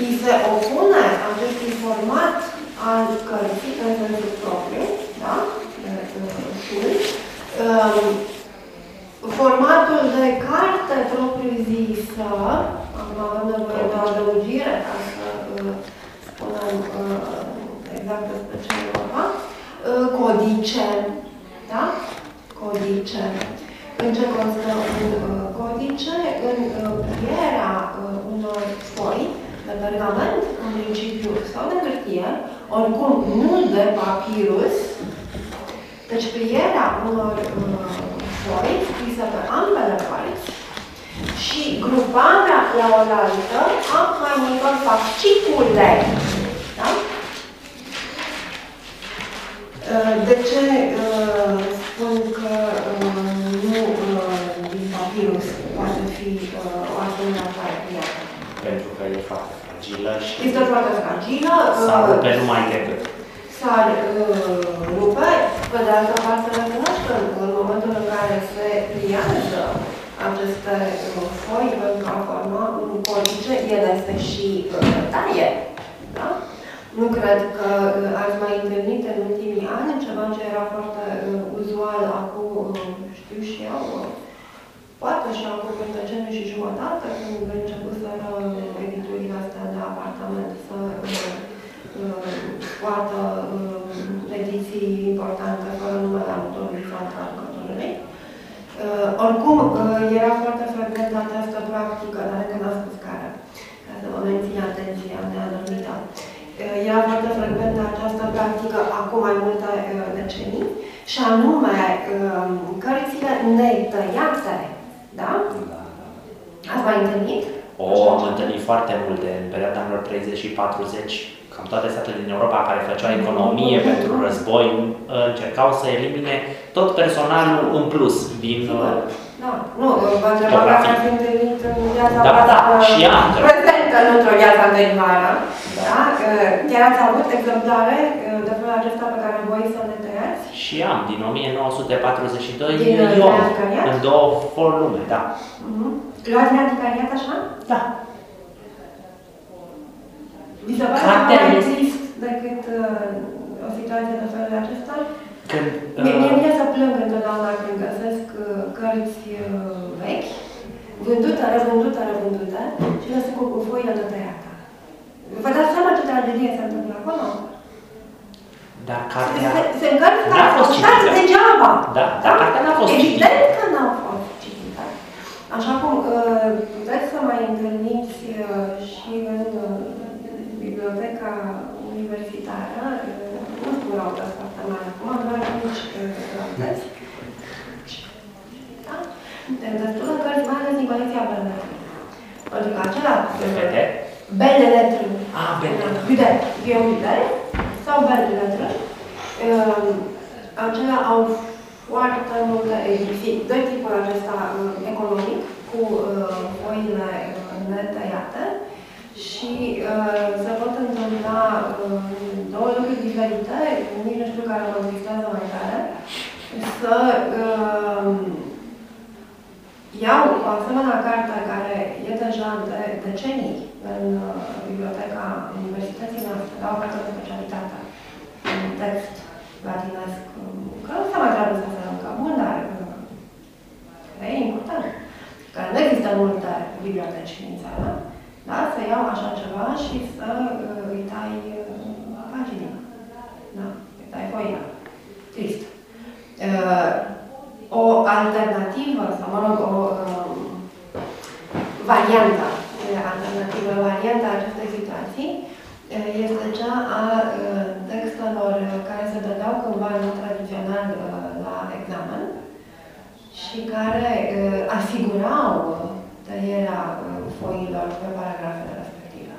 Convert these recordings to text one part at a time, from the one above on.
îi se opune acestui format al cărții în sensul propriu, da? Um, formatul de carte propriu-zisă, acum avem nevoie de o adăugire ca să uh, spunem uh, exact despre ce e vorba, uh, codice, da? Codice. În ce constă un codice? În prierea unor foi de pergament, în principiu, sau de hârtie, oricum nu de papirus, deci prierea unor foi scrisă pe ambele părți și gruparea la oaltă a mai multor fascicule. Da? De ce uh, spun că uh, nu uh, din papirus poate fi o asemenea variată? Pentru că e foarte fragilă și... Este foarte fragilă. S-ar rupe numai decât. S-ar rupe, pe de altă parte recunoaște în momentul în care se pliază aceste foi pentru a forma un codice, el este și taie. Da? Nu cred că ați mai întâlnit în ultimii ani ceva ce era foarte uzual acum, știu și eu, poate și acum un deceniu și jumătate, când început să editurile astea de apartament să scoată ediții importante fără numele autorului sau traducătorului. Oricum, era foarte frecvent această practică, dar încă n-am spus care, ca să vă mențin atenția neadormită. Era foarte frecventă această practică acum mai multe decenii, și anume cărțile netăiate da? da? Ați mai întâlnit? O, am întâlnit foarte multe în perioada anilor 30 și 40. Cam toate statele din Europa care făceau economie pentru război încercau să elimine tot personalul în plus din da, nu, vă întrebam dacă ați întâlnit în viața da, da, și am. prezentă în într-o viață anterioară. Da. da? Chiar ați avut exemplare de felul acesta pe care voi să le tăiați? Și am, din 1942, din eu, în două volume, da. Uh-huh. Luați neanticariat așa? Da. Vi se pare că mai trist decât uh, o situație de felul acesta? Când, uh... Mie, mie vine să plâng întotdeauna când găsesc uh, cărți uh, vechi, vândute, revândute, revândute, și le sunt cu, cu foile de tăiată. Vă dați seama ce tragedie se întâmplă acolo? Dar cartea se, se încărcă n-a fost citită. degeaba. Da, dar cartea n-a fost Evident citită. că n-a fost citită. Așa cum uh, puteți să mai întâlniți uh, și în biblioteca universitară, nu spun au foarte mare acum, doar mici cărți. Da? Destul de cărți, mai ales din colecția Belle Pentru că acela... Repete? Belle Lettre. Ah, Belle Lettre. Bidet. Vion Bidet sau Belle Lettre. Acelea au foarte multe ediții de tipul acesta economic, cu foile netăiate și uh, se pot întâmpla uh, două lucruri diferite, nici nu știu care mă existează mai tare, să uh, iau o asemenea carte care e deja de decenii în uh, biblioteca universității noastre, la o carte de specialitate, un text latinesc, că nu s-a mai tradus asta încă bun, dar uh, e important, că nu există multe biblioteci în țară, da? Să iau așa ceva și să uh, îi tai uh, pagina. Da? Îi tai foina. Trist. Uh, o alternativă, sau mă rog, o uh, variantă, alternativă, varianta acestei situații uh, este cea a uh, textelor care se dădeau cândva în mod tradițional uh, la examen și care uh, asigurau tăierea uh, foilor pe paragrafele respective.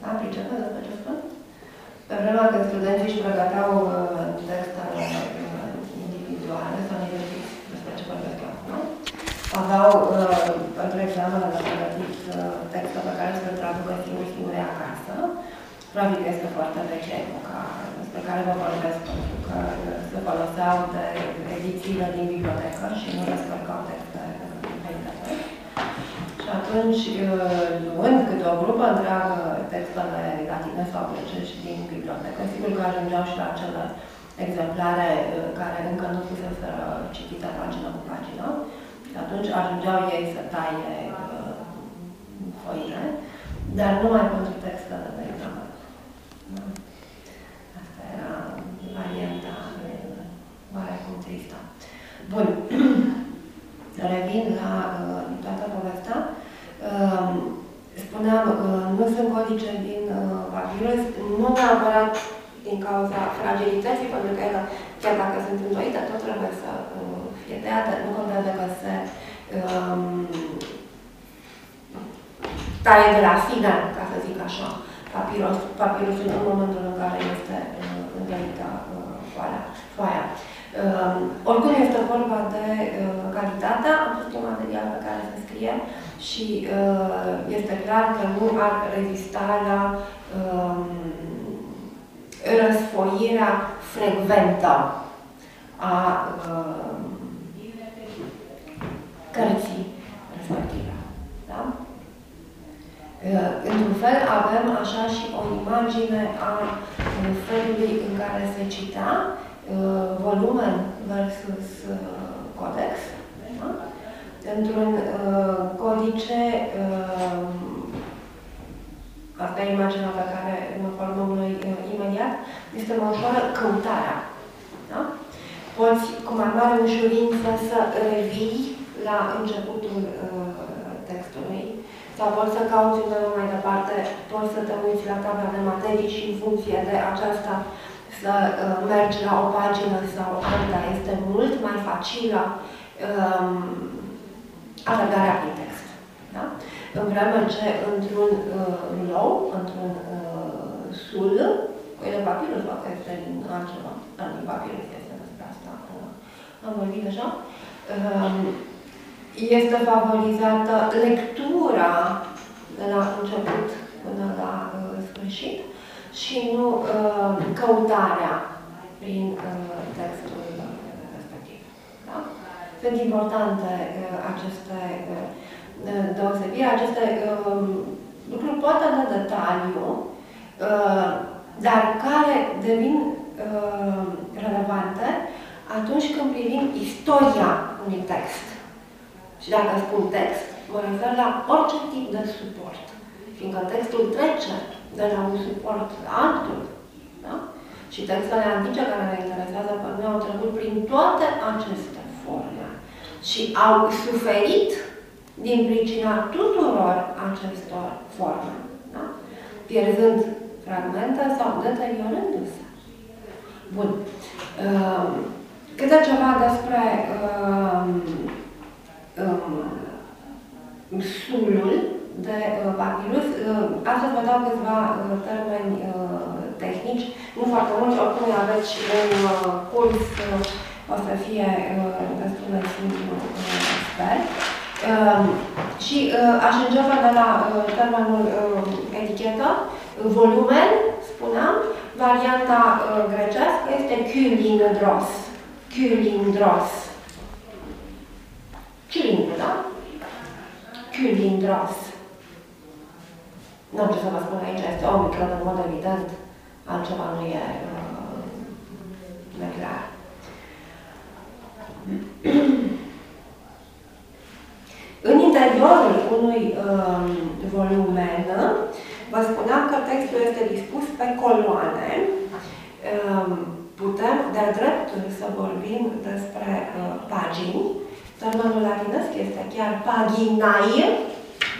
Da? Pricepeți despre ce spun? Pe vremea când studenții își pregăteau uh, textele uh, individuale, sau nici despre ce vorbesc eu acum, aveau pentru examenele pregătit texte pe care să le traducă singur singure acasă. Probabil că este foarte veche epoca despre care vă vorbesc, pentru că se foloseau de edițiile din bibliotecă și nu descărcau texte pe internet. Și atunci atunci, uh, luând câte o grupă întreagă textele latine sau grecești din bibliotecă, sigur că ajungeau și la acele exemplare uh, care încă nu fusese citite pagină cu pagină, și atunci ajungeau ei să taie uh, foile, dar numai pentru textele de examen. Da? Asta era varianta oarecum tristă. Bun. Revin la uh, toată povestea. Uh, spuneam, uh, nu sunt codice din uh, papirus, nu neapărat din cauza fragilității, pentru că ele, chiar dacă sunt îndoite, tot trebuie să uh, fie tăiate, nu contează că se um, taie de la sine, ca să zic așa, papirus, papirusul în momentul în care este uh, întâlnită uh, foaia. foaia. Uh, oricum este vorba de uh, calitatea acestui material pe care se scrie și uh, este clar că nu ar rezista la uh, răsfoirea frecventă a uh, cărții respective. Da? Uh, într-un fel avem așa și o imagine a uh, felului în care se citea uh, volumen versus codex. Da? Într-un codice, asta e imaginea pe care mă formăm noi imediat, este mai ușoară căutarea. Da? Poți cu mai mare ușurință să revii la începutul textului, sau poți să cauți undeva mai departe, poți să te uiți la tabla de materii și în funcție de aceasta să uh, mergi la o pagină sau alta. Este mult mai facilă um, alergarea prin text. Da? În vreme ce într-un uh, low, într-un uh, sul, cu de papirus, poate este din altceva, dar din papirus este despre asta, uh, am vorbit deja, um, este favorizată lectura de la început până la uh, sfârșit și nu uh, căutarea prin uh, textul respectiv. Da? Sunt importante uh, aceste uh, deosebiri, aceste uh, lucruri poate de detaliu, uh, dar care devin uh, relevante atunci când privim istoria unui text. Și dacă spun text, mă refer la orice tip de suport. Fiindcă textul trece de la un suport la altul. Da? Și textele antice care ne interesează pe noi au trecut prin toate aceste forme și au suferit din pricina tuturor acestor forme, da? pierzând fragmente sau deteriorându-se. Bun. Uh, câte ceva despre uh, um, sulul de uh, papirus. Uh, astăzi vă dau câțiva uh, termeni uh, tehnici, nu foarte mulți, oricum aveți și un uh, curs, uh, o să fie uh, destul de simplu, uh, sper. Uh, și uh, aș începe de la uh, termenul uh, etichetă, volumen, spuneam, varianta uh, grecească este Kylindros. Kylindros cilindru, da? Cilindros. Nu am ce să vă spun aici, este omicron în mod evident, altceva nu e uh, neclar. În interiorul unui um, volumen, vă spuneam că textul este dispus pe coloane. Um, putem, de dreptul, să vorbim despre uh, pagini, Termenul latinesc este chiar paginaie,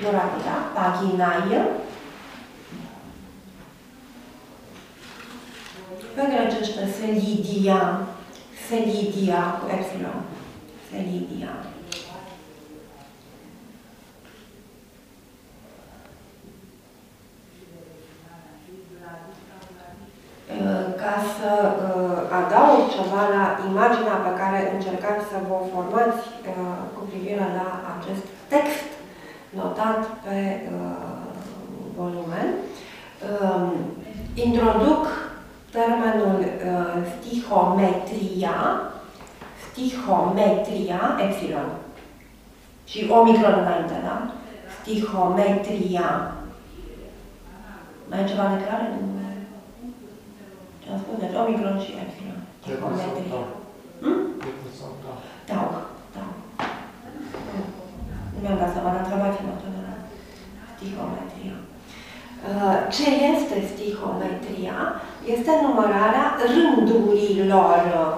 nu rapida, paginaie. Pe grecește selidia, selidia cu epsilon, selidia. ca să uh, adaug ceva la imaginea pe care încercați să vă formați uh, cu privire la acest text notat pe uh, volumen, uh, introduc termenul uh, stihometria, stihometria, epsilon, și omicron înainte, da? stihometria. Mai e ceva de clar? Ce am spus? Deci omicron și epsilon. Stihometria. Hmm? Tau, tau. Nu mi-am dat seama, dar întrebați-mă totdeauna. Stihometria. Uh, Ce este stihometria? Este numărarea rândurilor.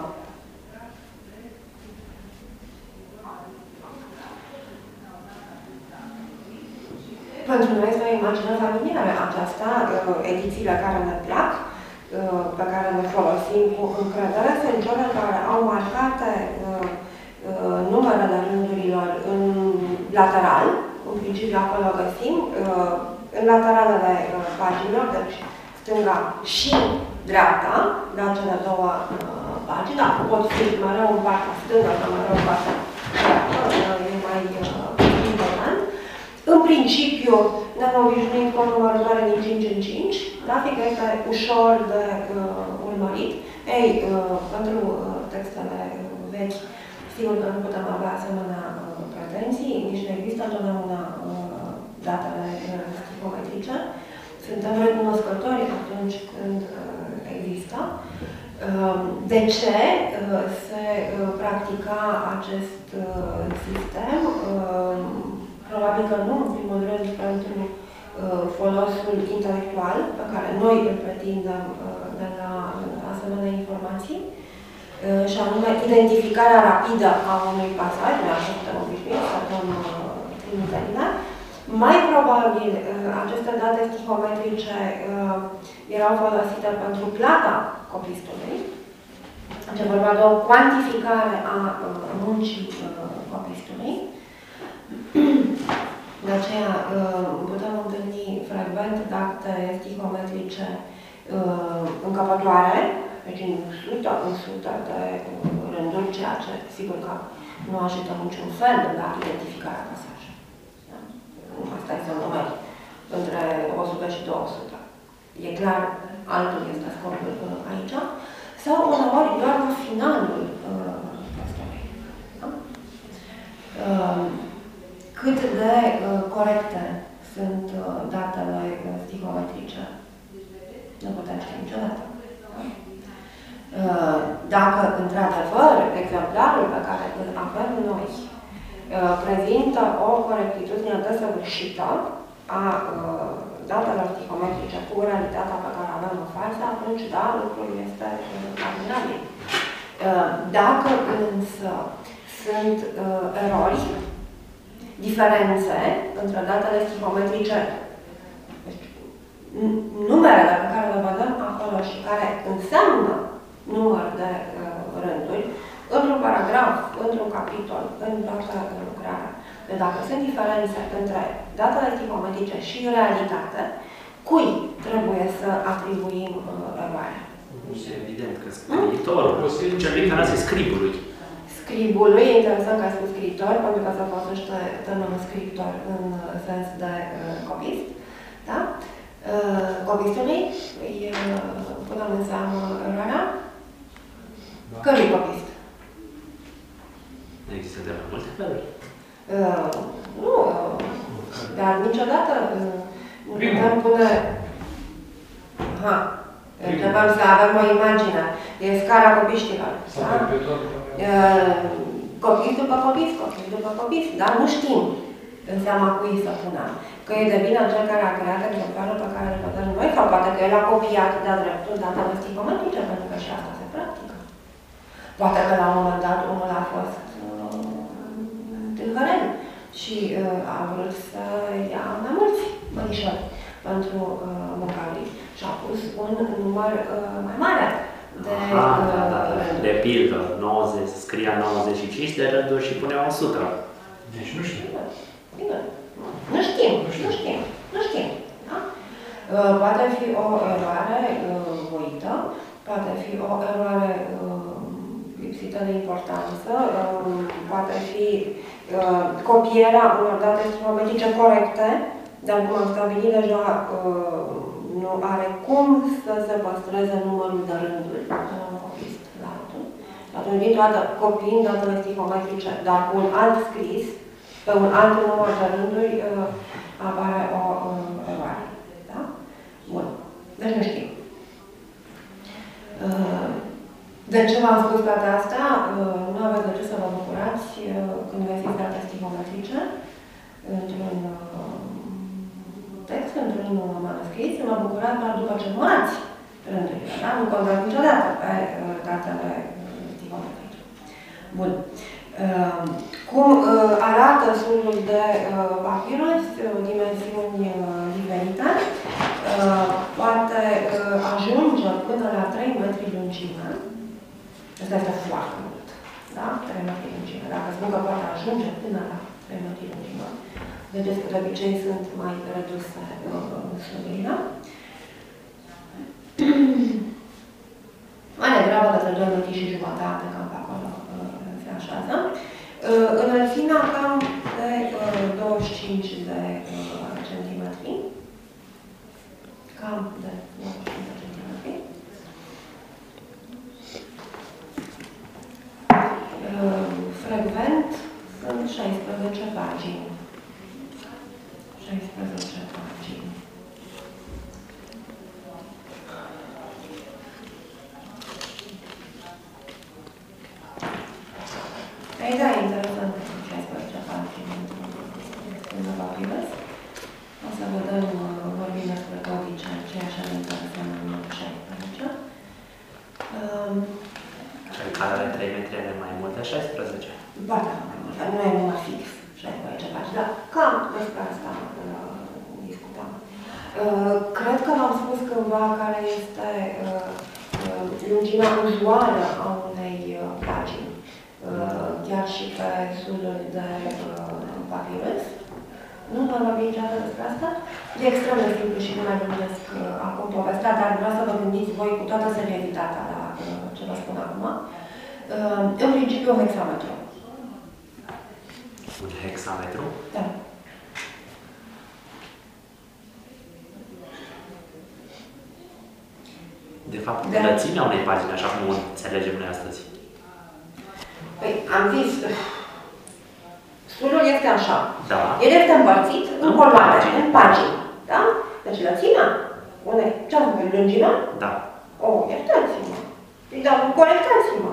Pentru noi este o imagine familiară aceasta, uh, edițiile care ne plac, uh, pe care le folosim cu încredere, sunt cele care au marcate uh, numerele rândurilor în lateral, în principiu acolo găsim, în lateralele paginilor, deci stânga și dreapta, la cele două pagini, dar pot fi mereu în partea stângă sau mereu în partea dreaptă, e mai important. În principiu, ne-am obișnuit cu o numărătoare din 5 în 5, da? fiindcă este ușor de uh, urmărit. Ei, uh, pentru uh, textele vechi, sigur că nu putem avea asemenea uh, pretenții, nici nu există întotdeauna uh, datele uh, psihometrice. Suntem recunoscători atunci când uh, există. Uh, de ce uh, se uh, practica acest uh, sistem? Uh, Probabil că nu, în primul rând, pentru uh, folosul intelectual pe care noi îl pretindem uh, de la asemenea informații, uh, și anume identificarea rapidă a unui pasaj, noi așa suntem obișnuiți să dăm trimiterile. Mai probabil, aceste date psihometrice erau folosite pentru plata copistului, deci vorba de o cuantificare a muncii copistului. De aceea uh, putem întâlni frecvent date stihometrice uh, încăpătoare, deci în sută, în sută de rânduri, ceea ce sigur că nu ajută niciun fel la identificarea pasajului. Da? Asta este un număr între 100 și 200. E clar, altul este scopul aici. Sau uneori doar la finalul uh, Da? Uh, cât de uh, corecte sunt uh, datele uh, psihometrice. Nu putem ști niciodată. Uh, dacă, într-adevăr, exemplarul pe care îl avem noi uh, prezintă o corectitudine desăvârșită a uh, datelor psihometrice cu realitatea pe care avem în față, atunci, da, lucrul este admirabil. Dacă însă sunt erori diferențe între datele psihometrice, deci, numerele pe care le vedem acolo și care înseamnă număr de uh, rânduri, într-un paragraf, într-un capitol, în toată lucrarea. Deci dacă sunt diferențe între datele psihometrice și realitate, cui trebuie să atribuim uh, eroarea? Evident că scriitorul, celui care a zis scribului scribului, e interesant că a spus scriitor, pentru că se folosește termenul scriptor în sens de uh, copist. Da? Uh, copistului îi uh, punem în seamă eroarea da. cărui copist? Există de mai multe feluri. Uh, nu, uh, dar niciodată uh, nu putem pune... Aha, Întrebăm să avem o imagine. E scara copiștilor. Da? Copii după copii, copii după copii, dar nu știm în seama cui să punem. Că e de vină cel care a creat exemplarul pe care îl vedem noi, sau poate că el a copiat de-a dreptul datele psihometrice, pentru că și asta se practică. Poate că la un moment dat unul a fost uh, tâlhărel și uh, a vrut să ia mai mulți mărișori pentru uh, munca lui și a pus un număr uh, mai mare de, Aha, uh, da, da, da. de pildă, 90, scria 95 de rânduri și punea 100. Deci nu știu. Bine. Nu știm, nu știm, nu știm. Nu știm da? uh, poate fi o eroare uh, voită, poate fi o eroare uh, lipsită de importanță, uh, poate fi uh, copierea unor date geometrice corecte, dar cum am stabilit deja, uh, nu are cum să se păstreze numărul de rânduri de la un copist la altul. Atunci, dintr-o dată, copiind datele psihometrice, dar cu un alt scris, pe un alt număr de rânduri, uh, apare o uh, eroare. Da? Bun. Deci nu știm. Uh, de ce v-am spus toate astea? Uh, nu aveți de ce să vă bucurați uh, când găsiți date stivometrice într-un uh, text, într-un manuscris. Mă bucurați doar după ce numărați rândurile, da? Nu contați niciodată pe datele stivometrice. Bun. Cum arată sulul de papirus, dimensiuni diferite, poate ajunge până la 3 metri lungime. Asta este foarte mult. Da? 3 metri lungime. Dacă spun că poate ajunge până la 3 metri lungime, vedeți că de obicei sunt mai reduse sulurile. Mai degrabă că trăgem metri și jumătate, cam pe acolo se așează. Înălțimea cam de 25 de centimetri. Cam de 25 de centimetri. Frecvent sunt 16 pagini. 16 pagini. Ei, da, interesant. 16 pagini în papirus. O să vedem, vorbim despre codice, ceea ce ne interesează în 16. Um, Cel care are 3 metri are mai mult de 16. Ba da, mai mult, dar nu e numai fix 16 pagini, dar cam despre asta uh, discutam. Uh, cred că v-am spus cândva care este uh, uh, lungimea uzuală a unei uh, pagini, uh, chiar și pe sulul de uh, papirus. Nu v-am vorbit niciodată despre asta? E extrem de simplu și nu mai gândesc uh, acum povestea, dar vreau să vă gândiți voi cu toată seriozitatea la uh, ce vă spun acum. Uh, în principiu, un hexametru. Un hexametru. Da. De fapt, Da. lățimea unei pagini, așa cum o înțelegem noi astăzi. Păi, am zis, sulul este așa. Da. El este împărțit în În coloane, pagini. în pagini. Da? Deci lățimea, unei, ce am spus, lungimea? Da. O, iertați-mă. Păi, dar corectați-mă.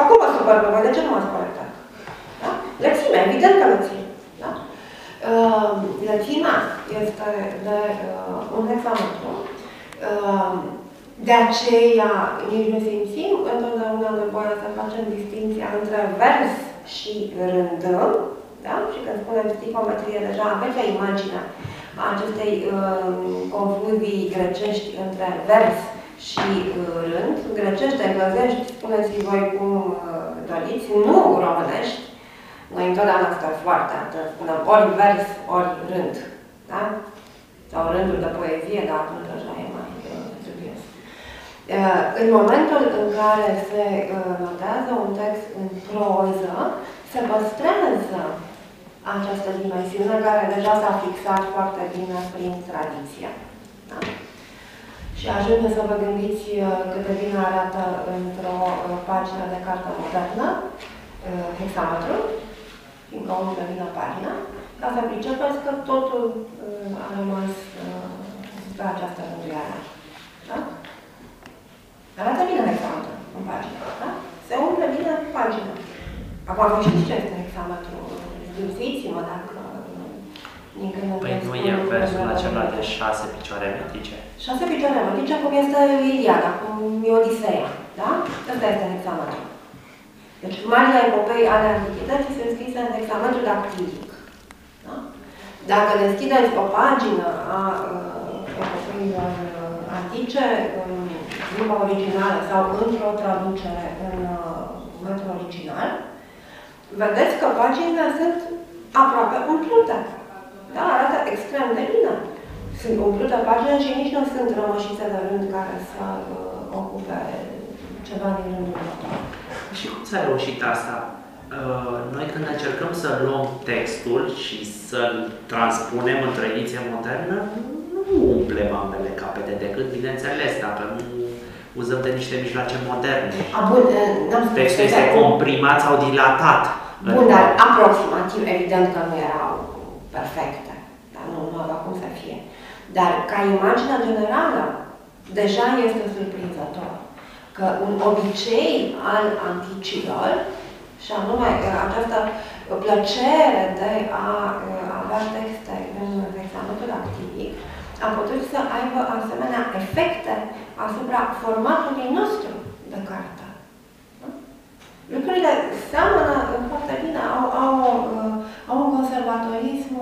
Acum mă supăr pe voi, de ce nu m-ați corectat? Da? Lățimea, evident că lățimea. Da? Uh, lățimea este de uh, un hexametru. Uh, de aceea nici nu simțim întotdeauna nevoia să facem distinția între vers și rând. Da? Și când spunem sticometrie, deja aveți o imagine a acestei uh, confuzii grecești între vers și uh, rând. Grecești, englezești, spuneți voi cum uh, doriți, nu românești. Noi întotdeauna stăm foarte atent, spunem ori vers, ori rând. Da? Sau rânduri de poezie, dar atunci așa e mai uh, dubios. Uh, În momentul în care se uh, notează un text în proză, se păstrează această dimensiune care deja s-a fixat foarte bine prin tradiție. Da? Și ajunge să vă gândiți uh, cât de bine arată într-o uh, pagină de carte modernă, uh, hexametru, fiindcă umple bine pagina, ca să pricepeți că totul uh, a rămas uh, pe această rânduială. Da? Arată bine hexametru în pagină, da? Se umple bine pagina. Acum voi știți ce este hexametru. Zdrunțiți-mă dacă uh, din când în Păi când nu spun e lucruri versul de- acela de șase picioare metrice. Șase picioare mătice, cum este Iliada, cum e Odiseea, da? Ăsta este hexametru. Deci, marile epopei ale antichității sunt scrise în hexametru dactilic. Da? Dacă deschideți o pagină a uh, epopeilor uh, antice, în limba originală sau într-o traducere în uh, metru original, vedeți că paginile sunt aproape umplute. Da? Arată extrem de bine. Sunt umplute pagina și nici nu sunt rămășițe de rând care să uh, ocupe ceva din rândul următor. Și cum s-a reușit asta? Uh, Noi când încercăm să luăm textul și să-l transpunem într-o ediție modernă, nu umplem ambele capete decât, bineînțeles, dacă nu uzăm de niște mijloace moderne. A, bun, uh, n-am spus Textul că este acum- comprimat sau dilatat. Bun, dar aproximativ, evident că nu erau perfecte. Dar nu, nu Dar ca imagine generală, deja este surprinzător că un obicei al anticilor, și anume această plăcere de a avea texte în examenul activic, a putut să aibă asemenea efecte asupra formatului nostru de carte. Lucrurile seamănă foarte bine, au, au, au un conservatorism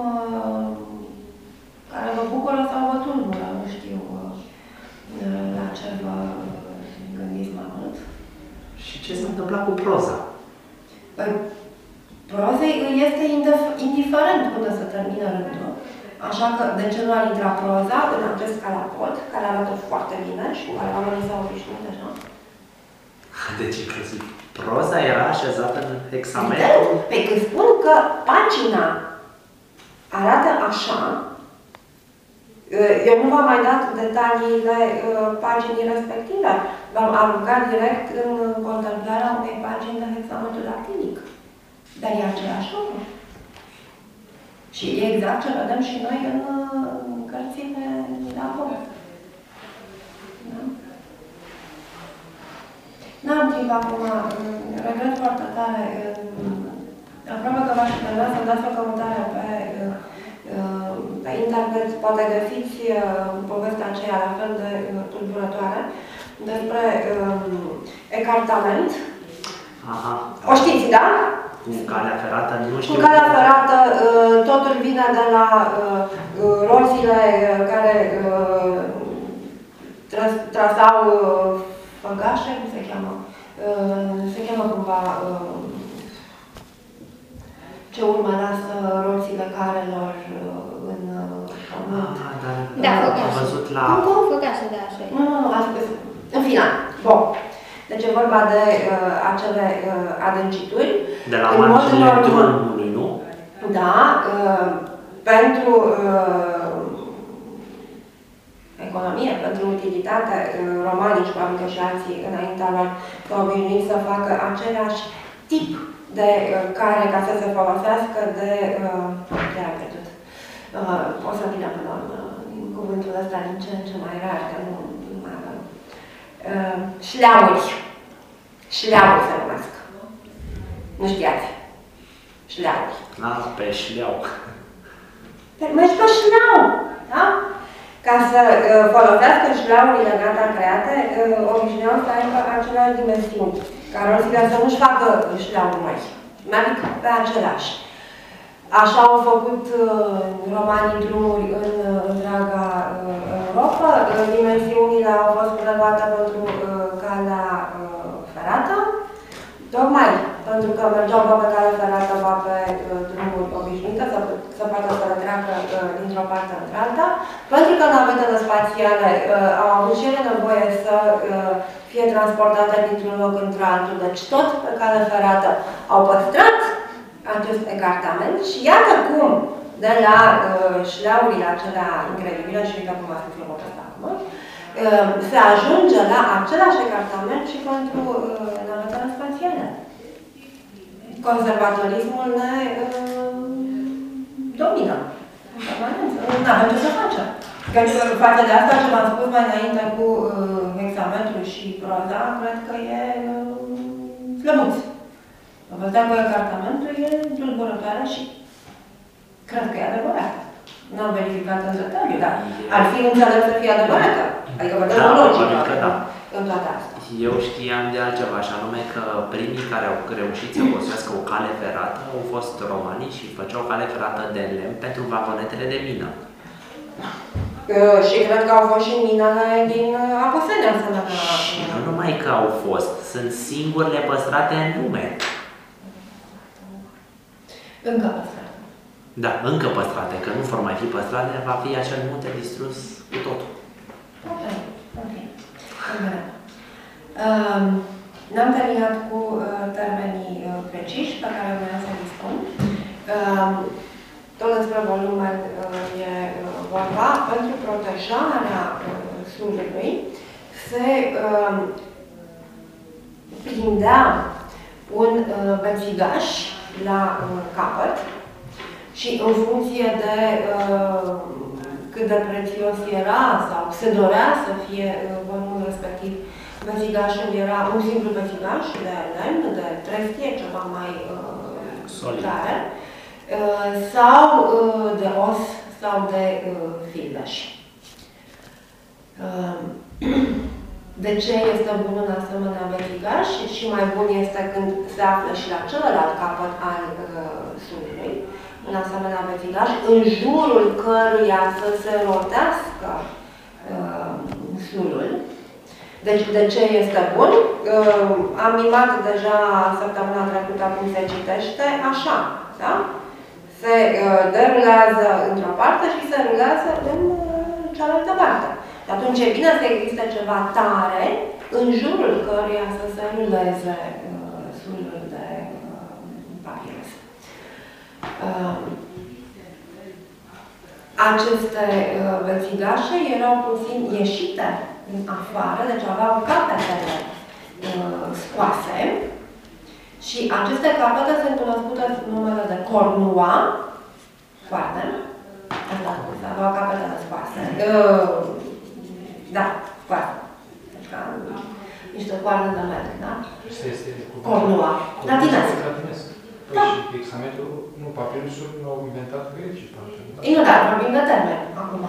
care vă bucură sau vă tulbură, nu știu la ce vă gândiți mai mult. Și ce s-a întâmplat cu proza? Păi, prozei este indiferent până să termină rândul. Așa că, de ce nu ar intra proza în acest calapot, care arată foarte bine și cu care oamenii s-au obișnuit deja? Deci, inclusiv proza era așezată în examen? Păi când spun că pagina arată așa, eu nu v-am mai dat detaliile uh, paginii respective. V-am aruncat direct în contemplarea unei pagini de hexamentul actinic. Dar e același lucru. Și e exact ce vedem și noi în, în cărțile de acum. Da? N-am timp acum, regret foarte tare. Aproape că v-aș să-mi dați o căutare pe pe internet poate găsiți uh, povestea aceea la fel de uh, tulburătoare despre um, ecartament. Aha. O știți, da? Cu calea ferată, nu știu. Cu calea ferată, uh, totul vine de la rozile care trasau făgașe, cum se cheamă? Se cheamă cumva ce urmă lasă roțile carelor uh, în uh, pământ. Ah, da, da, da, am văzut la... Cum, cum făgașe, da, așa Nu, nu, nu, în final. Bun. Deci e vorba de uh, acele uh, adâncituri. De la marginile drumului, nu? Da, uh, pentru uh, economie, pentru utilitate, uh, romanii și probabil că și alții înaintea lor s-au obișnuit să facă același tip de uh, care, ca să se folosească de, uh, chiar pierdut, uh, o să vină până la urmă cuvântul ăsta din ce în ce mai rar, că nu, nu mai avem. Uh, șleauri. Șleauri se numesc. Nu știați. Șleauri. Ah, pe șleau. Mergi pe șleau, da? Ca să uh, folosească șleaurile gata create, uh, obișnuiau să aibă aceleași dimensiuni ca rozile să nu-și facă șleauri mai. Adică pe același. Așa au făcut uh, romanii drumuri în uh, întreaga uh, Europa. Uh, dimensiunile au fost preluate pentru uh, calea uh, ferată. Tocmai pentru că mergeau ba pe cale ferată, ba pe uh, drumuri obișnuite, să, să poată să le treacă uh, dintr-o parte într-alta. Pentru că navetele spațiale uh, au avut și ele nevoie să uh, fie transportate dintr-un loc într-altul. Deci tot pe cale ferată au păstrat acest ecartament și iată cum de la uh, șleaurile acelea incredibile și uite cum a spus eu asta acum, uh, se ajunge la același ecartament și pentru uh, navetele spațiale. Conservatorismul ne uh, domină. Nu avem ce să facem. Că față de asta ce v-am spus mai înainte cu uh, examentul și proza, cred că e uh, slăbuț. Povestea cu examentamentul e tulburătoare și cred că e adevărată. Nu am verificat în detaliu, dar ar fi înțeles să fie adevărată. Adică vedem da, o logică da. în toate astea. Eu știam de altceva, și anume că primii care au reușit să construiască o cale ferată au fost romanii și făceau cale ferată de lemn pentru vagonetele de mină. Uh, și cred că au fost și minele din uh, Apăsenia Și nu numai că au fost, sunt singurele păstrate în lume. Încă păstrate. Da, încă păstrate, că nu vor mai fi păstrate, va fi acel munte distrus cu totul. Ok, ok. Um, N-am terminat cu uh, termenii uh, preciși pe care vreau să dispun. Um, tot despre volume uh, e uh, vorba, pentru protejarea uh, sulului se um, prindea un bețigaș la capăt și în funcție de cât de prețios era sau se dorea să fie uh, volumul respectiv. Bețigașul era un simplu bețigaș de lemn, de trestie, ceva mai uh, Solid. tare, uh, sau uh, de os sau de uh, fildeș. Uh, de ce este bun în asemenea bețigaș și mai bun este când se află și la celălalt capăt al uh, sulului, un asemenea bețigaș, în jurul căruia să se rotească uh, sulul. Deci, de ce este bun? Uh, am mimat deja săptămâna trecută cum se citește, așa, da? Se uh, derulează într-o parte și se rulează în uh, cealaltă parte. Și atunci e bine să existe ceva tare în jurul căruia să se ruleze uh, sulul de uh, papirus. Uh, aceste uh, bețigașe erau puțin ieșite în afară, deci aveau capetele uh, scoase. Și aceste capete sunt cunoscute sub numele de cornua, foarte, asta se aveau capetele scoase, uh, da, scoase, deci ca niște coarne de melc, da? Asta este cuvântul. Cornua, latinesc. Latinesc. Păi Da. și hexametrul, nu, papirusul nu au inventat grecii, parcă, da? Nu, dar vorbim de termen acum.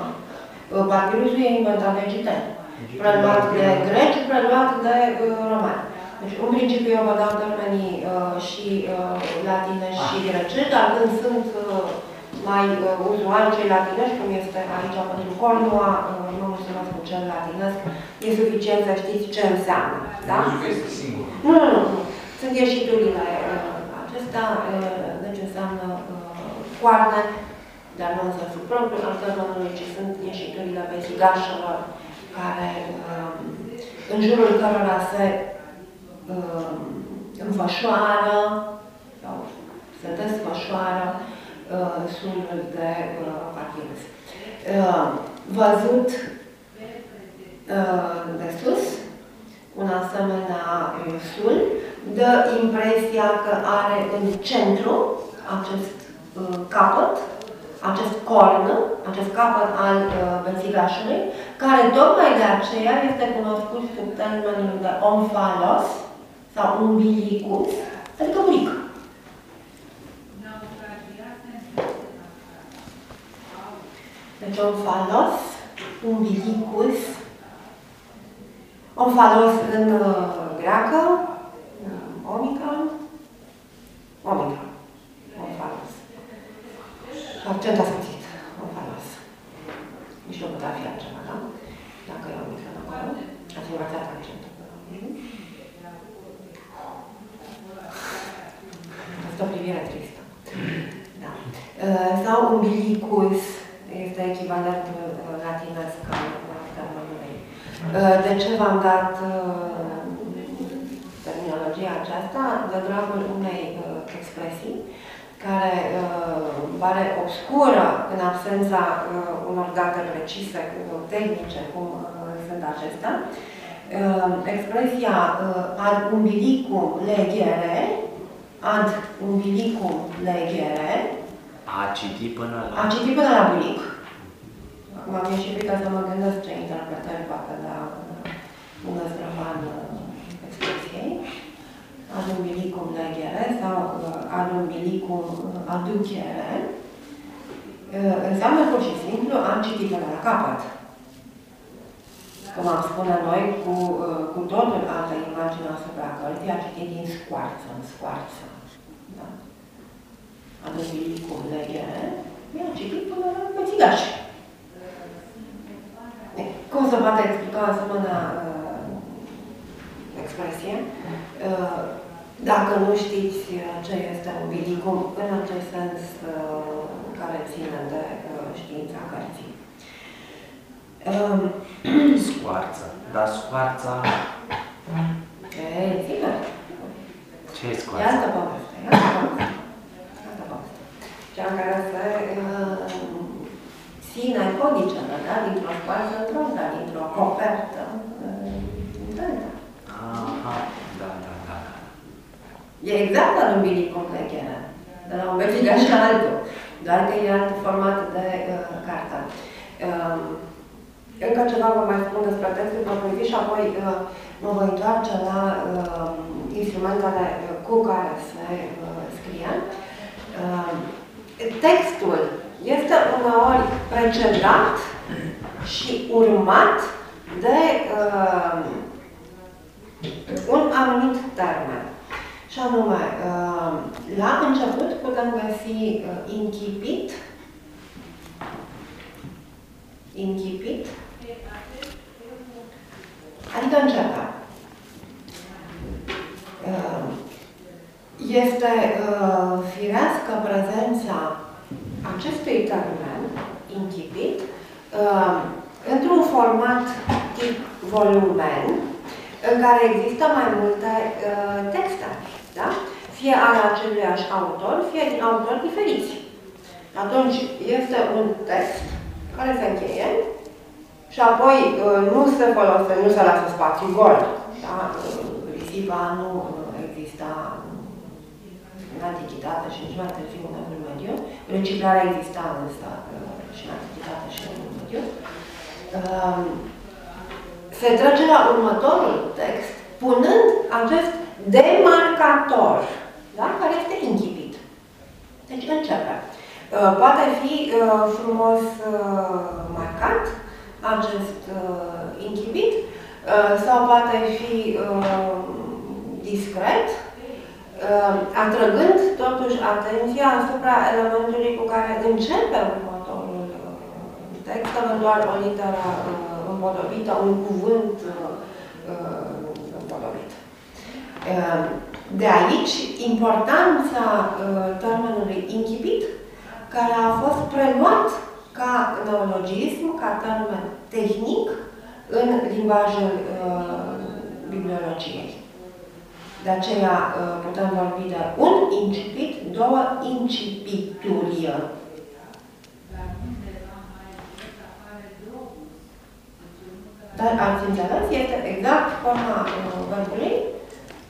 Uh, Papirusul e inventat de egipteni. preluat de greci, preluat de uh, romani. Deci, în principiu, eu vă dau termenii uh, și uh, latinești și grecești, dar când sunt uh, mai uh, uzuali cei latinești, cum este aici pentru cornua, uh, nu mulțumesc cu cel latinesc, e suficient să știți ce înseamnă. Da? Crezut că este singur. Nu, nu, nu. Sunt ieșiturile uh, acestea, uh, deci înseamnă uh, coarne, dar nu în sensul propriu al termenului, ci sunt ieșiturile vesigașelor care, uh, în jurul cărora se uh, înfășoară sau se desfășoară uh, sulul de uh, papirus. Uh, văzut uh, de sus, un asemenea uh, sul, dă impresia că are în centru acest uh, capăt, acest corn, acest capăt al uh, bețigașului, care tocmai de aceea este cunoscut sub termenul de omfalos sau umbilicus, adică buric. Deci omfalos, umbilicus, omfalos în uh, greacă, uh, omicron, omicron, omfalos. Accent ascuțit, omfalos. Nici nu putea fi altceva, da? Dacă e omicron acolo, ați învățat accentul. Mhm. Asta o privire tristă. Da. Uh, Sau umbilicus este echivalentul uh, latinesc al al termenului. Uh, De ce v-am dat uh, terminologia aceasta? De dragul unei uh, expresii care uh, pare obscură în absența uh, unor date precise, uh, tehnice, cum uh, sunt acestea. Uh, expresia uh, ad umbilicum legere, ad umbilicum legere, A citit până la... am citit până la bunic. Acum am ieșit frică să mă gândesc ce interpretări poate da bună străvan expresiei. Ad umbilicum legere sau uh, ad umbilicum uh, aducere. Uh, Înseamnă pur și simplu am citit până la capăt. Cum am spune noi, cu, uh, cu totul altă imagine asupra cărții, a citit din scoarță în scoarță. Da? Ad umbilicum legere. Mi-a citit până la bețigaș. Cum se poate explica o asemenea uh, expresie? Uh, dacă nu știți uh, ce este umbilicum, în acest sens uh, care ține de uh, știința cărții. Um, Scoarță. Dar scoarța... Ei, ține. Ce e E scoarța? altă poveste, e altă poveste. Altă poveste. Cea care se uh, ține codicele, da? Dintr-o scoarță într-alta, dintr-o copertă uh, într-alta. Aha, da, da, da. da. E exact al umbilicum legere, de la un bețigaș la altul, doar că e alt format de uh, cartă. Um, încă ceva vă mai spun despre textul propriu și apoi uh, mă voi întoarce la uh, instrumentele cu care se uh, scrie. Uh, textul este uneori precedat și urmat de uh, un anumit termen. Și anume, uh, la început putem găsi uh, inchipit, inchipit, adică începe. Uh, este uh, firească prezența acestui termen, inchipit, uh, într-un format tip volumen, în care există mai multe uh, texte, da? fie ale aceluiași autor, fie din autori diferiți. Atunci este un text care se încheie și apoi uh, nu se folosește, nu se lasă spațiu gol. Da? Risipa nu exista în antichitate și nici mai târziu în Evul Mediu. Reciclarea exista însă uh, și în antichitate și în Evul Mediu. Uh, se trece la următorul text, punând acest demarcator, da? care este inchipit. Deci începe. Uh, poate fi uh, frumos uh, marcat acest inchipit sau poate fi discret, atrăgând totuși atenția asupra elementului cu care începe următorul text, eventual o literă împodobită, un cuvânt împodobit. De aici importanța termenului inchipit, care a fost preluat ca neologism, ca termen tehnic în limbajul uh, bibliologiei. De aceea uh, putem vorbi de un incipit, două incipituri. Dar ați înțeles? Este exact forma uh, verbului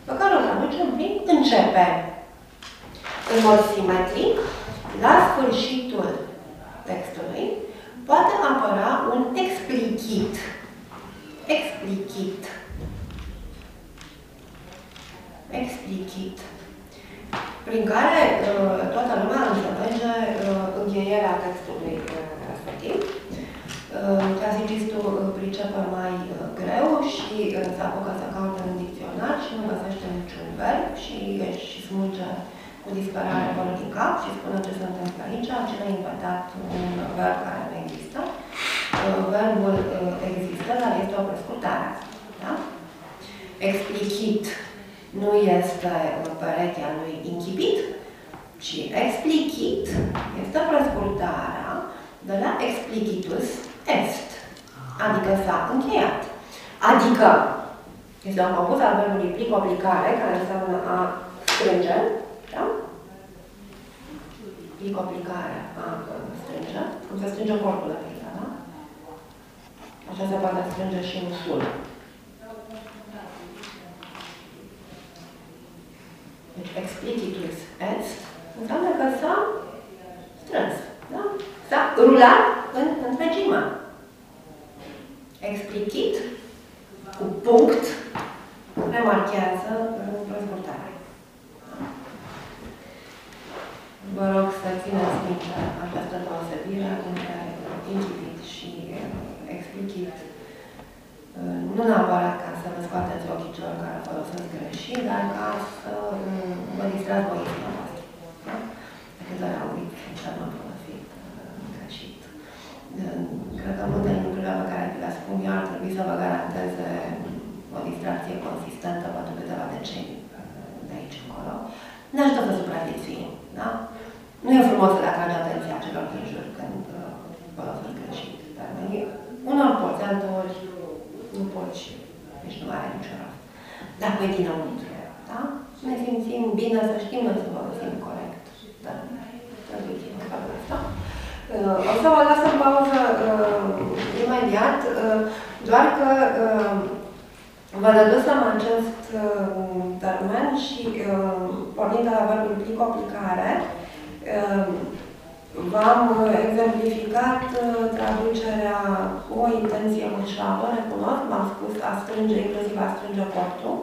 pe care o traducem prin începe. În mod simetric, la sfârșitul textului, poate apăra un explicit. Explicit. Explicit. Prin care uh, toată lumea înțelege uh, încheierea textului uh, respectiv. Clasicistul pricepe mai greu și se apucă să caute în dicționar și nu găsește niciun verb și își smulge cu disperare vor din cap și spune ce se întâmplă aici, acela a inventat un verb care nu există. Verbul există, dar este o prescurtare. Da? Explicit nu este perechea lui inchipit, ci explicit este prescurtarea de la explicitus est, adică s-a încheiat. Adică este un compus al verbului plic obligare, care înseamnă a strânge, da? Plic obligare a strânge, cum se strânge corpul de pildă, da? Așa se poate strânge și în sul. Deci explicitus est înseamnă că s-a strâns, da? S-a rulat în întregime. Explicit, cu punct, remarchează răzbutarea. Vă rog să țineți minte această deosebire între incipit și explicit. Nu neapărat ca să vă scoateți ochii celor care folosesc greșit, dar ca să vă distrați voi dumneavoastră. Da? Dacă doar uit ce am folosit greșit. Cred că multe lucruri pe care vi le spun eu ar trebui să vă garanteze o distracție consistentă pentru câteva decenii de aici încolo. Ne ajută să supraviețuim. Da? Nu e frumos să le atragi atenția celor din jur când uh, folosesc greșit. Dar unor poți, altor nu poți și deci nu are nicio rost. Dar pe dinăuntru, da? Ne simțim bine să știm să folosim corect. Da? Traducem felul ăsta. Uh, o să vă las în pauză uh, imediat, uh, doar că uh, vă dădusem acest uh, termen și uh, pornind de la verbul plic aplicare, uh, V-am uh, exemplificat uh, traducerea cu o intenție mășavă, recunosc, m-am spus a strânge, inclusiv a strânge cortul,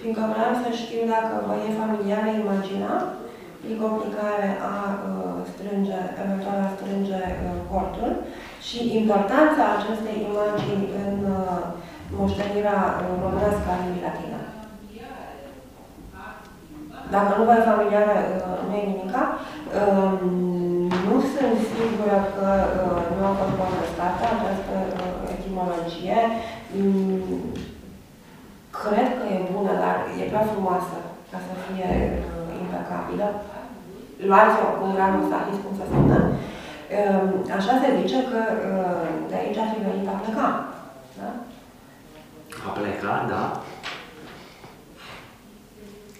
fiindcă vreau să știu dacă vă e familiară imaginea, prin complicare a uh, strânge, eventual a strânge cortul și importanța acestei imagini în moștenirea românească a limbii latine. Dacă nu vă e familiară, nu e nimica. Nu sunt sigură că uh, nu a fost contestată această uh, etimologie. Mm, cred că e bună, dar e prea frumoasă ca să fie uh, impecabilă. Luați-o cu un gran mustatis, cum se spune. Um, așa se zice că de aici ar fi venit a pleca. Da? A pleca, da.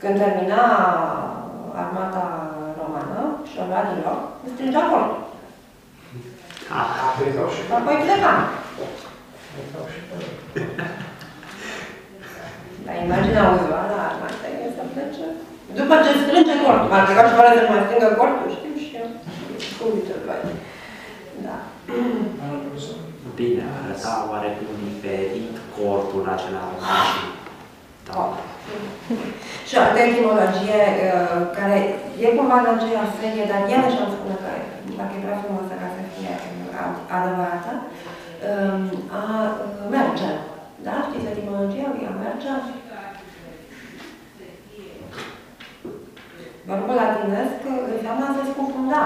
Când termina armata romană și o lua din loc, îți strângea cortul. Ah. Plecau și Apoi pleca. plecau și pe Dar imaginea uzuală a armatei e să plece. După ce strânge cortul, a plecat și fără să mai strângă cortul, știu și eu. Cum ce Da. Doamna profesor, Bine, arăta oarecum diferit cortul acela roman și... Da. Și o altă etimologie uh, care e cumva în aceeași serie, dar iarăși am spune că dacă e prea frumoasă ca să fie uh, adevărată, um, a uh, merge. Da? Știți etimologia lui a merge? Verbul latinesc înseamnă a se scufunda.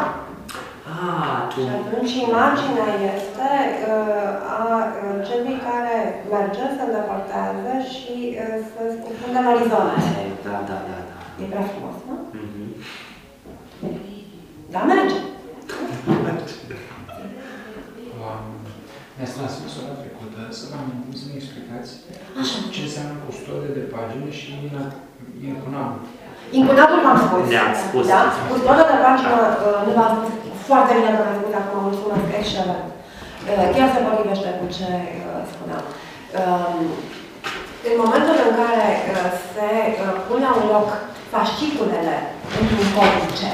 Ah, tu... Și atunci imaginea este uh, a uh, celui care merge, se îndepărtează și uh, se scufundă în orizont. Da, da, da, da. E prea frumos, nu? Mhm. Da, merge. um, mi-ați transmis o dată trecută să vă amintim să ne explicați Așa. ce înseamnă custode de pagină și incunabil. Incunatul v-am spus. Ne-am spus. Da? Custodul de pagină uh, nu v-am spus foarte bine că mi-ați spus acum, mulțumesc, excelent. Uh, Chiar se potrivește cu ce uh, spuneam. Um, În momentul în care uh, se uh, pun la un loc fasciculele într-un codice,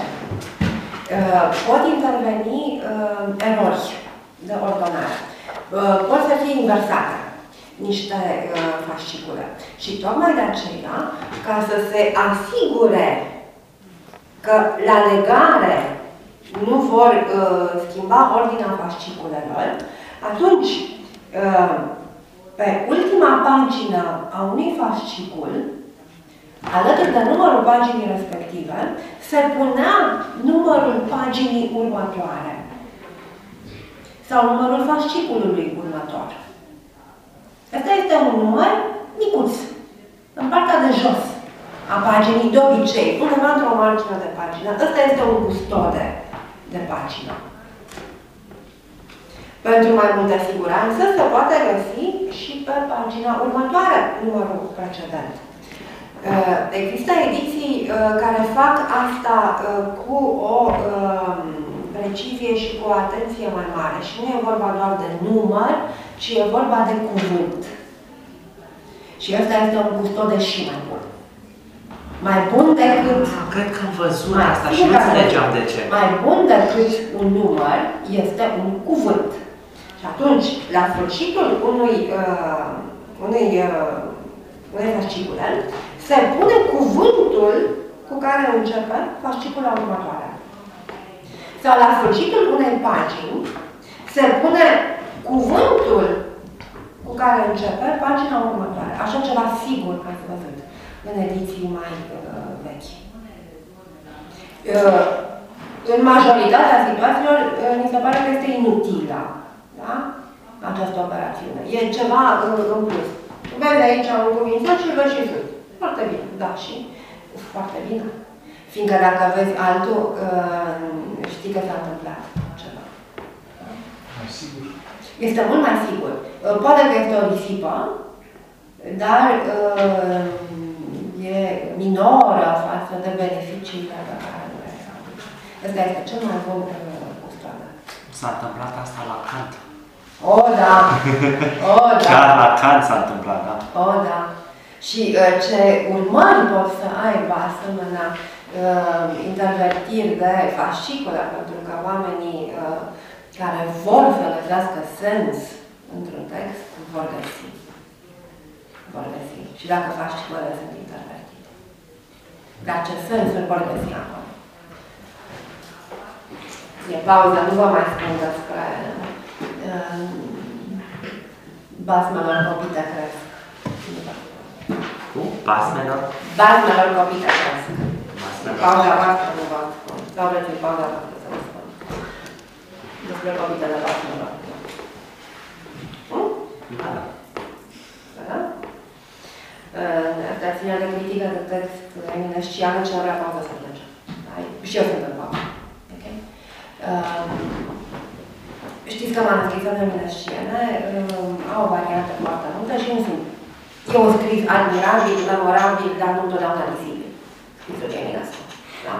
uh, pot interveni uh, erori de ordonare. Uh, Pot să fie inversate niște uh, fascicule. Și tocmai de aceea, ca să se asigure că la legare nu vor uh, schimba ordinea fasciculelor, atunci, uh, pe ultima pagină a unui fascicul, alături de numărul paginii respective, se punea numărul paginii următoare sau numărul fasciculului următor. Asta este un număr micuț, în partea de jos a paginii, de obicei, undeva într-o margină de pagină. Ăsta este un custode de pagină. Pentru mai multă siguranță se poate găsi și pe pagina următoare numărul precedent. Uh, Există ediții uh, care fac asta uh, cu o precizie și cu o atenție mai mare. Și nu e vorba doar de număr, ci e vorba de cuvânt. Și ăsta este un custode și mai bun. Mai bun decât... Ah, cred că am văzut Mai asta și sigur nu că înțelegeam de ce. Mai bun decât un număr este un cuvânt. Și atunci, la sfârșitul unui, uh, unui, uh, unei fascicule, se pune cuvântul cu care începe fascicula următoare. Sau la sfârșitul unei pagini, se pune cuvântul cu care începe pagina următoare. Așa ceva sigur că ați văzut în ediții mai uh, vechi. Uh, în majoritatea situațiilor, uh, mi se pare că este inutilă da? această operațiune. E ceva uh, în plus. Vezi aici un cuvinte și îl vezi și sunt. Foarte bine, da, și foarte bine. Fiindcă dacă vezi altul, uh, știi că s-a întâmplat ceva. Mai sigur. Este mult mai sigur. Uh, Poate că este o risipă, dar uh, e minoră față de beneficiile pe care le aduce. Ăsta este cel mai bun uh, custodă. S-a întâmplat asta la Kant. O, da! O, da! Chiar la Kant s-a întâmplat, da? O, da! Și uh, ce urmări pot să aibă asemenea uh, intervertiri de fascicole, pentru că oamenii uh, care vor să găsească sens într-un text vor găsi. Vor găsi. Și dacă fascicolele sunt intervertite. Dar ce sens îl vor găsi acolo? E pauza, nu vă mai spun despre uh, basmelor copite cresc. Cu pasmelor. Basmelor copite cresc. Pasmelor. Pauza voastră nu vă spun. Sau vreți în pauza voastră să vă spun. Despre copitele basmelor. Hmm? Da. Da? Stațiunea de critică de text eminesciană ce vrea pauză să plece. Și eu sunt în pauză. Ok? Uh, știți că manuscrisele eminesciene uh, au o variantă foarte multă și nu sunt. E un scris admirabil, memorabil, dar nu întotdeauna lizibil. Scrisul Eminescu. Da?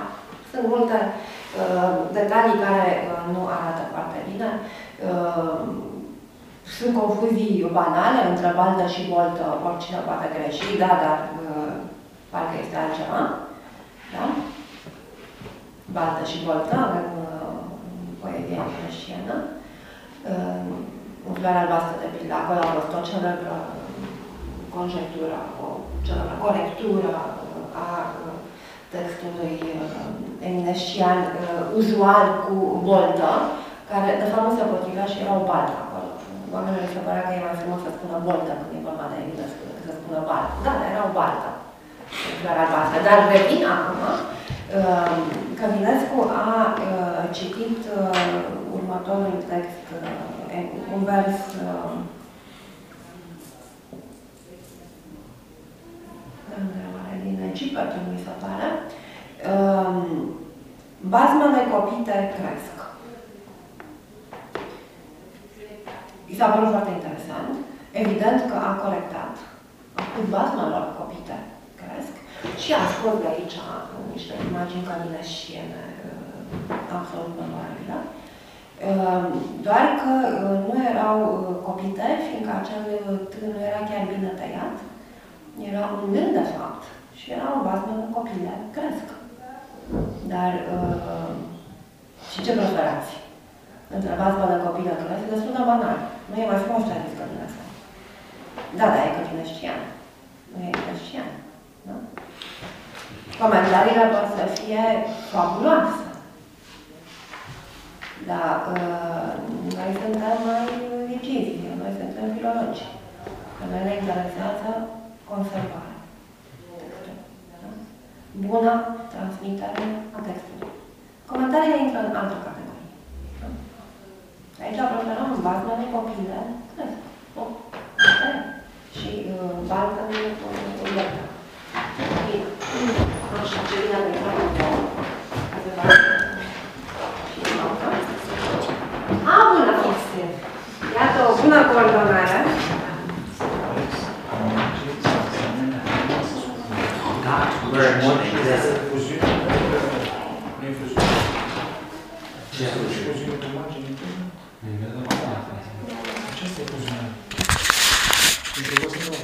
Sunt multe uh, detalii care uh, nu arată foarte bine. Uh, sunt confuzii banale între baldă și boltă, oricine poate greși, da, dar uh, parcă este altceva. Da? Baldă și boltă, avem uh, poezia creștină. Uh, în floarea albastră, de pildă, acolo a fost o celebră conjectură, o celebră corectură uh, a uh, textului uh, eminescian, uh, uzual cu boltă, care de fapt nu se potrivea și era o baltă acolo. Oamenilor se părea că e mai frumos să spună boltă când e vorba de Eminescu, decât să spună baltă. Da, dar era o baltă. Doar albastră. Dar revin acum, uh, Căminescu a uh, citit uh, următorul text, uh, un vers uh, din Egipet, mi se pare. Uh, Bazmele copite cresc. I s-a părut foarte interesant. Evident că a corectat. Acum bazmelor copite cresc și a scos de aici niște imagini calineșiene uh, absolut memorabile. Uh, Doar că uh, nu erau copite, fiindcă acel târg nu era chiar bine tăiat. Era un gând, de fapt, și era o bazmă de copile cresc. Dar, și ce preferați? Între bazma de copilă cresc e destul de banal. Nu e mai frumos ce a zis Călinescu. Da, dar e călineștian. Nu e creștian. Da? Comentariile pot să fie fabuloase. Dar uh, noi suntem mai licizi, noi suntem filologi. Că noi ne interesează conservarea textului. Da? Bună transmitere a textului. Comentariile intră în altă categorie. Da? Aici preferăm bazmele copile, cresc. Bun. Asta e. Și uh, baltă nu e cu iartă. Bine. Așa, ce vine pe capul tău. Ca să fac. Și baltă. A, bună chestie. Iată o bună coordonare. Da, merge, engleză. Fuziune. Nu e fuziune.